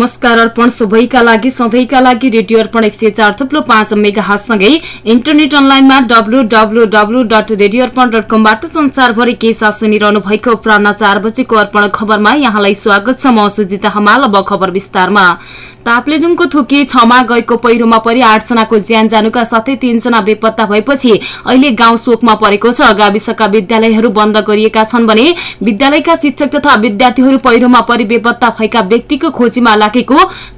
problemas नमस्कार अर्पण सबैका लागि सधैँका लागि रेडियो अर्पण एक सय चार थुप्लो पाँच मेगा हातसँगै इन्टरनेट अनलाइनमा W W radio Arpan dot कमबाट संसारभरि के साथ सुनिरहनु भएको? प्राण चार बजेको अर्पण खबरमा यहाँलाई स्वागत छ म सुजिता हमाल अब खबर विस्तारमा। ताप्लेजुङको थुकी छमा गएको पहिरोमा परि आठजनाको ज्यान जानुका साथै तीनजना बेपत्ता भएपछि अहिले गाउँ शोकमा परेको छ। गाविसका विद्यालयहरू बन्द गरिएका छन् भने विद्यालयका शिक्षक तथा विद्यार्थीहरू पहिरोमा परि बेपत्ता भएका व्यक्तिको खोजीमा लागेको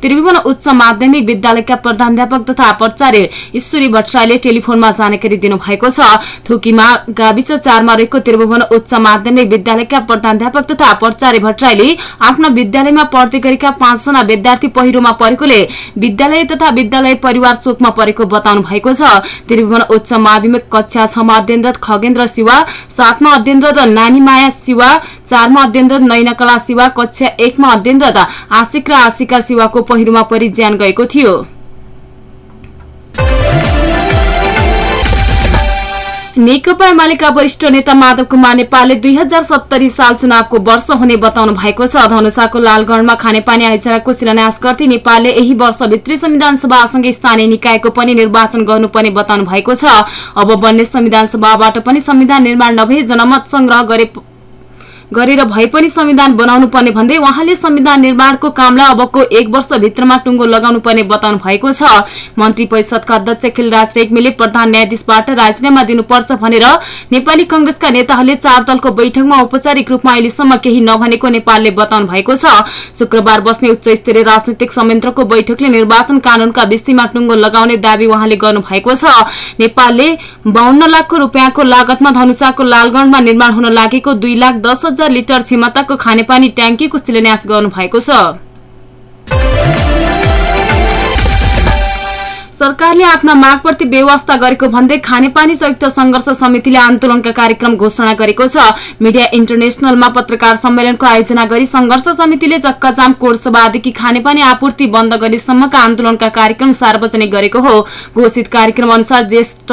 त्रिभुवन उच्च माध्यमिक विद्यालयका प्रधानध्यापक तथा प्राचार्य ईश्वरी भट्टराईले टेलिफोनमा जानकारी दिनुभएको छ। थुकीमा गाविस चारमा रहेको त्रिभुवन उच्च माध्यमिक विद्यालयका प्रधानध्यापक तथा प्राचार्य भट्टराईले आफ्नो विद्यालयमा पढ्दै गरेका पाँचजना विद्यार्थी पहिरोमा परेकोले विद्यालय तथा विद्यालय परिवार शोकमा परेको बताउनु भएको छ। त्रिभुवन उच्च माध्यमिक कक्षा छमा अध्ययनरत खगेन्द्र शिवा सातमा अध्ययनरत नानीमाया शिवा चारमा अध्ययनरत नैनकला शिवा कक्षा एकमा अध्ययनरत आशिक र आशिका शिवाको पहिरोमा परि ज्यान गएको थियो। नेकपा एमालेका वरिष्ठ नेता माधव कुमार नेपालले दुई हजार सत्तरी साल चुनावको वर्ष हुने बताउनु भएको छ। धनुषाको लालगढ़मा खानेपानी आयोजनाको शिलान्यास गर्दै नेपालले यही वर्षभित्रै संविधान सभासँगै स्थानीय निकायको पनि निर्वाचन गर्नुपर्ने बताउनु भएको छ। अब बन्ने संविधान सभाबाट पनि संविधान निर्माण नभए जनमत संग्रह गरे गरेर भए पनि संविधान बनाउनु पर्ने भन्दै उहाँले संविधान निर्माणको कामलाई अबको एक वर्षभित्रमा टुङ्गो लगाउनु पर्ने बताउनु भएको छ। मन्त्री परिषदका अध्यक्ष खिलराज रेग्मीले प्रधान न्यायाधीशबाट राजीनामा दिनुपर्छ भनेर नेपाली कंग्रेसका नेताहरूले चार दलको बैठकमा औपचारिक रूपमा अहिलेसम्म केही नभनेको नेपालले बताउनु भएको छ। शुक्रबार बस्ने उच्च स्तरीय राजनैतिक संयन्त्रको बैठकले निर्वाचन कानूनका विषयमा टुङ्गो लगाउने दावी उहाँले गर्नु भएको छ। नेपालले बाहन्न लाखको रुपियाँको लागतमा धनुषाको लालगढ़मा निर्माण हुन लागेको दुई लाख दस लिटर क्षमताको खानेपानी ट्याङ्कीको शिलान्यास गर्नु भएको छ। सरकारले आफ्ना मागप्रति व्यवस्था गरेको भन्दै खानेपानी संयुक्त संघर्ष समितिले आन्दोलनका कार्यक्रम घोषणा गरेको छ। मिडिया इन्टरनेशनलमा पत्रकार सम्मेलनको आयोजना गरी संघर्ष समितिले चक्काजाम कोर्सबादेखि खानेपानी आपूर्ति बन्द गरेसम्मका आन्दोलनका कार्यक्रम सार्वजनिक गरेको हो। घोषित कार्यक्रम अनुसार ज्येष्ठ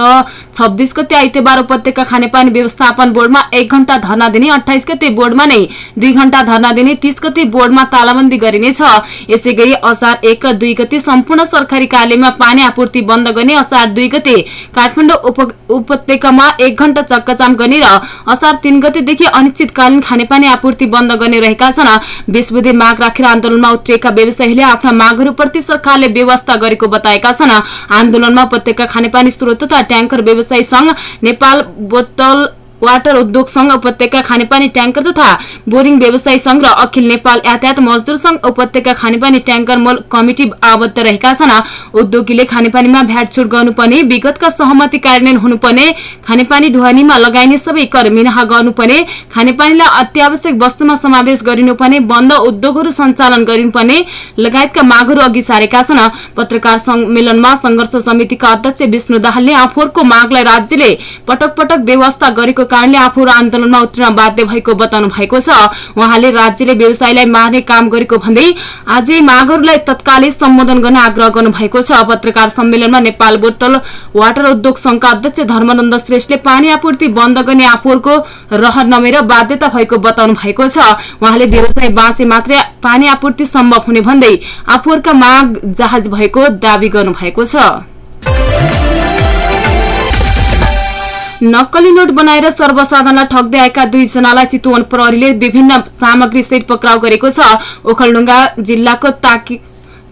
छब्बीस गते आइतबार उपत्यका खानेपानी व्यवस्थापन बोर्डमा एक घण्टा धरना दिने अठाइस गते बोर्डमा नै दुई घण्टा धरना दिने तीस गते बोर्डमा तालाबन्दी गरिनेछ। यसै गरी असार एक र दुई गते सम्पूर्ण सरकारी कार्यालयमा पानी आपूर्ति बन्द गर्ने असार दुई गते। काठमाडौँ उप- उपत्यकामा एक घण्टा चक्काजाम गर्ने र असार तीन गतेदेखि अनिश्चितकालीन खानेपानी आपूर्ति बन्द गर्ने रहेका छन्। बेसबुधे माग राखेर आन्दोलनमा उत्रिएका व्यवसायीले आफ्ना मागहरूप्रति सरकारले व्यवस्था गरेको बताएका छन्। आन्दोलनमा उपत्यका खानेपानी स्रोत तथा ट्याङ्कर व्यवसायी संघ नेपाल बोतल वाटर उद्योग संघ उपत्यका खानेपानी ट्याङ्कर तथा बोरिङ व्यवसायी संघ र अखिल नेपाल यातायात मजदुर संघ उपत्यका खानेपानी ट्याङ्कर मल कमिटी आबद्ध रहेका छन्। उद्योगीले खानेपानीमा भ्याट छुट गर्नुपर्ने विगतका सहमति कार्यान्वयन हुनुपर्ने खानेपानी ढुवानीमा लगाइने सबै कर मिनाहा गर्नुपर्ने खानेपानीलाई अत्यावश्यक वस्तुमा समावेश गरिनुपर्ने बन्द उद्योगहरू सञ्चालन गरिनुपर्ने लगायतका मागहरू अघि सारेका छन्। पत्रकार सम्मेलनमा संघर्ष समितिका अध्यक्ष विष्णु दाहालले आफूहरूको मागलाई राज्यले पटक पटक व्यवस्था गरेको कारणले आफूहरू आन्दोलनमा उत्रिन बाध्य भएको बताउनु भएको छ। उहाँले राज्यले व्यवसायीलाई मार्ने काम गरेको भन्दै आज मागहरूलाई तत्कालै सम्बोधन गर्न आग्रह गर्नु भएको छ। पत्रकार सम्मेलनमा नेपाल बोतल वाटर उद्योग संघका अध्यक्ष धर्मानन्द श्रेष्ठले पानी आपूर्ति बन्द गर्ने आफूहरूको रहर नमेर बाध्यता भएको बताउनु भएको छ। उहाँले व्यवसाय बाँचे मात्रै पानी आपूर्ति सम्भव हुने भन्दै आफूहरूका माग जहाज भएको दावी गर्नु भएको छ। नक्कली नोट बनाएर सर्वसाधारणलाई ठग्दै आएका दुईजनालाई चितवन प्रहरीले विभिन्न सामग्री सहित पक्राउ गरेको छ। ओखलडुङ्गा जिल्लाको ताकी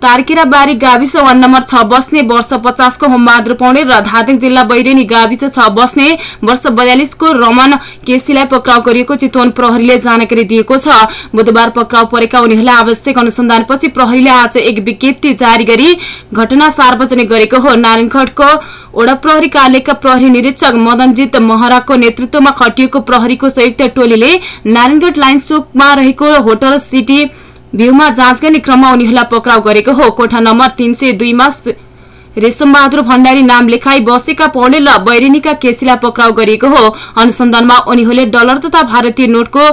तारकिराबारी गाविस वार्ड नम्बर छ बस्ने वर्ष पचासको होमबहादुर पौडेल र धादिङ जिल्ला बैरेनी गाविस छ बस्ने वर्ष बयालिसको रमन केसीलाई पक्राउ गरिएको चितवन प्रहरीले जानकारी दिएको छ। बुधबार पक्राउ परेका उनीहरूलाई आवश्यक अनुसन्धानपछि प्रहरीले आज एक विज्ञप्ति जारी गरी घटना सार्वजनिक गरेको हो। नारायणखटको ओडा प्रहरी कार्यालयका प्रहरी निरीक्षक मदनजित महराको नेतृत्वमा खटिएको प्रहरीको संयुक्त टोलीले नारायणगढ लाइन रहेको होटल सिटी भ्यूमा जाँच गर्ने क्रममा उनीहरूलाई पक्राउ गरेको हो। कोठा नम्बर तीन सय दुईमा रेशम बहादुर भण्डारी नाम लेखाई बसेका पौडेल र बैरिनीका केसीलाई पक्राउ गरिएको हो। अनुसन्धानमा उनीहरूले डलर तथा भारतीय नोटको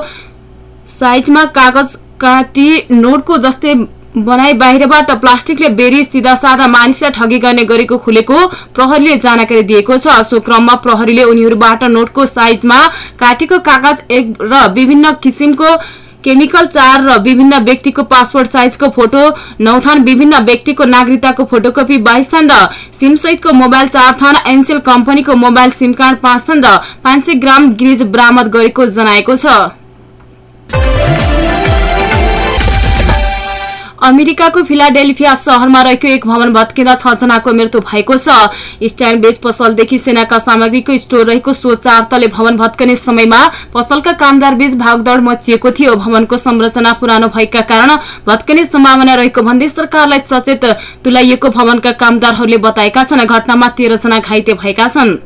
साइजमा कागज काटी नोटको जस्तै बनाई बाहिरबाट प्लास्टिकले बेरी सिधा साधा मानिसलाई ठगी गर्ने गरेको खुलेको प्रहरीले जानकारी दिएको छ। सो क्रममा प्रहरीले उनीहरूबाट नोटको साइजमा काटेको कागज एक र विभिन्न किसिमको केमिकल चार र विभिन्न व्यक्तिको पासपोर्ट साइजको फोटो नौथान विभिन्न व्यक्तिको नागरिकताको फोटोकपी बाइस थान र सिम सहितको मोबाइल चार थान एनसेल कम्पनीको मोबाइल सिम कार्ड पाँच थान र पाँच ग्राम ग्रिज बरामद गरेको जनाएको छ। अमेरिकाको फिलाडेल्फिया शहरमा रहेको एक भवन भत्किँदा छ जनाको मृत्यु भएको छ। स्ट्यान्ड बेच पसलदेखि सेनाका सामग्रीको स्टोर रहेको सो चार तले भवन भत्कने समयमा पसलका कामदार बीच भागदौड़ मचिएको थियो। भवनको संरचना पुरानो भएका कारण भत्कने सम्भावना रहेको भन्दै सरकारलाई सचेत तुलाइएको भवनका कामदारहरूले बताएका छन्। घटनामा तेह्र जना घाइते भएका छन्।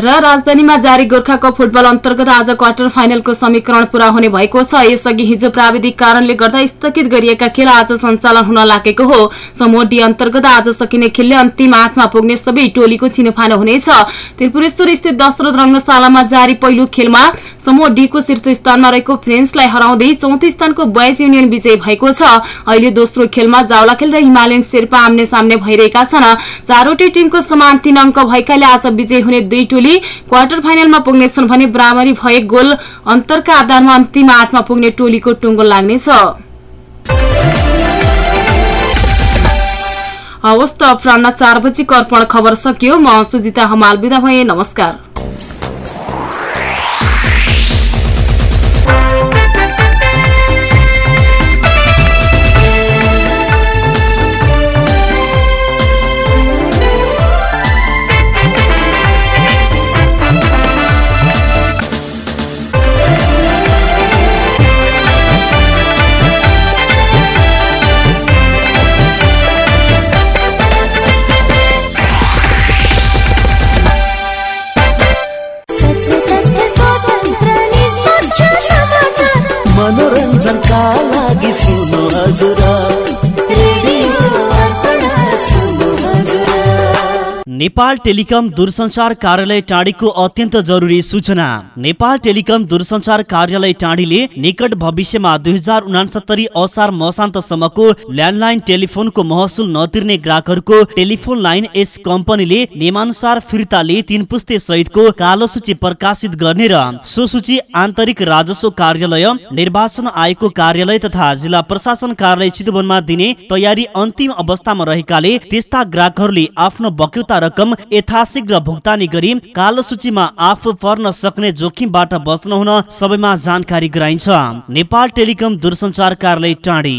र राजधानीमा जारी गोर्खा कप फुटबल अन्तर्गत आज क्वार्टर फाइनलको समीकरण पूरा हुने भएको छ। यसअघि हिजो प्राविधिक कारणले गर्दा स्थगित गरिएका खेल आज सञ्चालन हुन लागेको हो। समूह डी अन्तर्गत आज सकिने खेलले अन्तिम आठमा पुग्ने सबै टोलीको छिनोफानो हुनेछ। त्रिपुरेश्वर स्थित दशरथ रंगशालामा जारी पहिलो खेलमा समूह डी को शीर्ष स्थानमा रहेको फ्रेन्सलाई हराउँदै चौथो स्थानको बोयज युनियन विजय भएको छ। अहिले दोस्रो खेलमा जावलाखेल र हिमालयन शेर्पा आम्ने सामने भइरहेका छन्। चारवटै टिमको समान तीन अङ्क भएकाले आज विजय हुने दुई टोली क्वार्टर फाइनलमा पुग्नेछन् भने बराबरी भए गोल अन्तरका आधारमा अन्तिम आठमा पुग्ने टोलीको टुङ्गो लाग्नेछ। हवस् त अपरान्न चार बजीको अर्पण खबर सकियो। म सुजिता हमाल बिदा भए नमस्कार। मनोरञ्जनका लागि सुन्नु हजुर। नेपाल टेलिकम दूरसञ्चार कार्यालय टाढीको अत्यन्त जरुरी सूचना। नेपाल टेलिकम दूरसञ्चार कार्यालय टाढीले निकट भविष्यमा दुई हजार उनासत्तरी असार मसान्तसम्मको ल्यान्डलाइन टेलिफोनको महसुल नतिर्ने ग्राहकहरूको टेलिफोन लाइन यस कम्पनीले नियमानुसार फिर्ताले तीन पुस्ते सहितको कालो सूची प्रकाशित गर्ने र सो सूची आन्तरिक राजस्व कार्यालय निर्वाचन आयोगको कार्यालय तथा जिल्ला प्रशासन कार्यालय चितवनमा दिने तयारी अन्तिम अवस्थामा रहेकाले त्यस्ता ग्राहकहरूले आफ्नो बक्यौता रकम यथाशीघ्र भुक्तानी गरी कालो सूचीमा आफू पर्न सक्ने जोखिमबाट बच्न हुन सबैमा जानकारी गराइन्छ। नेपाल टेलिकम दूरसञ्चार कार्यालय टाढी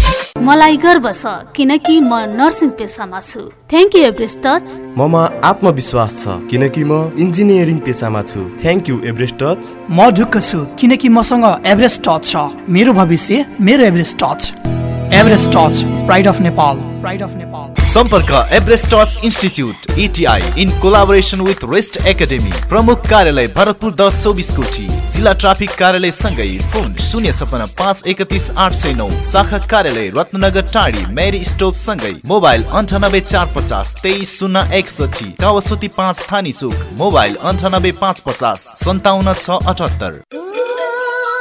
मलाई गर्व छ किनकि म नर्सिङ पेसामा छु। थ्याङ्क यू एभरेस्ट टच ममा आत्मविश्वास छ किनकि म इन्जिनियरिङ पेसामा छु। थ्याङ्क यू एभरेस्ट टच म ढुक्क छु किनकि मसँग एभरेस्ट टच छ। मेरो भविष्य मेरो Everest touch Everest touch pride of Nepal Everest touch institute ITI in collaboration with rest academy प्रमुख कार्यालय भरतपुर दस चौबिस कोठी जिल्ला ट्राफिक कार्यालय सँगै फोन शून्य छपन्न पाँच एकतिस आठ सय नौ शाखा कार्यालय रत्नगर टाढी मेरी स्टोप सँगै मोबाइल अन्ठानब्बे चार पचास तेइस शून्य एकसठी कावसोती पाँच थानी चोक मोबाइल अन्ठानब्बे पाँच पचास सन्ताउन्न छ अठहत्तर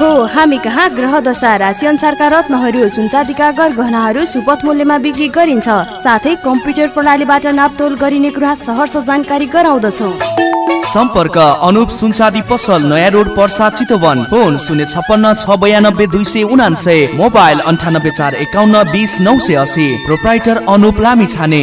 हो हामी कहाँ? ग्रह दशा राशि अनुसारका रत्नहरू सुनचाँदीका गहनाहरू सुपथ मूल्यमा बिक्री गरिन्छ। साथै कम्प्युटर प्रणालीबाट नापतोल गरिने कुरा सहर्ष जानकारी गराउँदछौ। सम्पर्क अनुप सुनसादी पसल नयाँ रोड पर्सा चितवन। फोन शून्य छप्पन्न छ बयानब्बे दुई सय उनान्सय मोबाइल अन्ठानब्बे चार एकाउन्न बिस नौ सय असी प्रोप्राइटर अनुप लामी छाने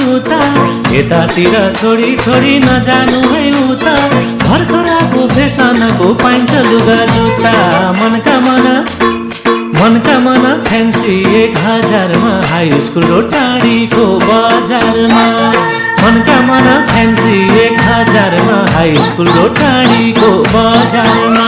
यतातिर छोडी छोडी नजानु है उता भर्खराको फेसनको पाइन्छ लुगा जुत्ता। मनका मन मनका मन फ्यान्सी एक हजारमा। हाई स्कुल र टाढीको बजारमा। मनका मन फ्यान्सी एक हजारमा। हाई स्कुल र टाढीको बजारमा।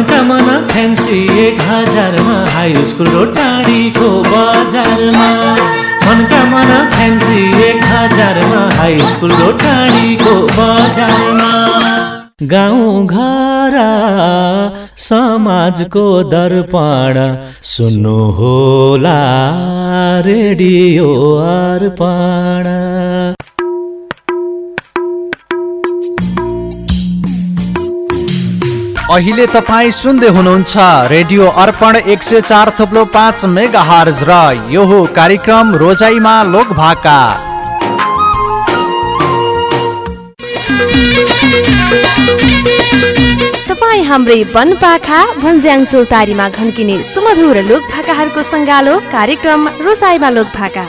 मनका मन फ्यान्सी एक हजारमा हाई स्कुल र टाढीको बजारमा। मनका मन फ्यान्सी एक हजारमा हाई स्कुल र टाढीको बजारमा। गाउँ घर समाजको दर्पण सुन्नु होला रेडियो अर्पण। अहिले तपाईँ सुन्दै हुनुहुन्छ रेडियो अर्पण एक सय चार थुप्लो पाँच मेगा हर्ज र यो हो कार्यक्रम रोजाइमा लोक भाका तपाईँ हाम्रै वनपाखा भन्ज्याङ चौतारीमा घन्किने सुमधुर लोक भाकाहरूको सङ्गालो कार्यक्रम रोजाइमा लोक भाका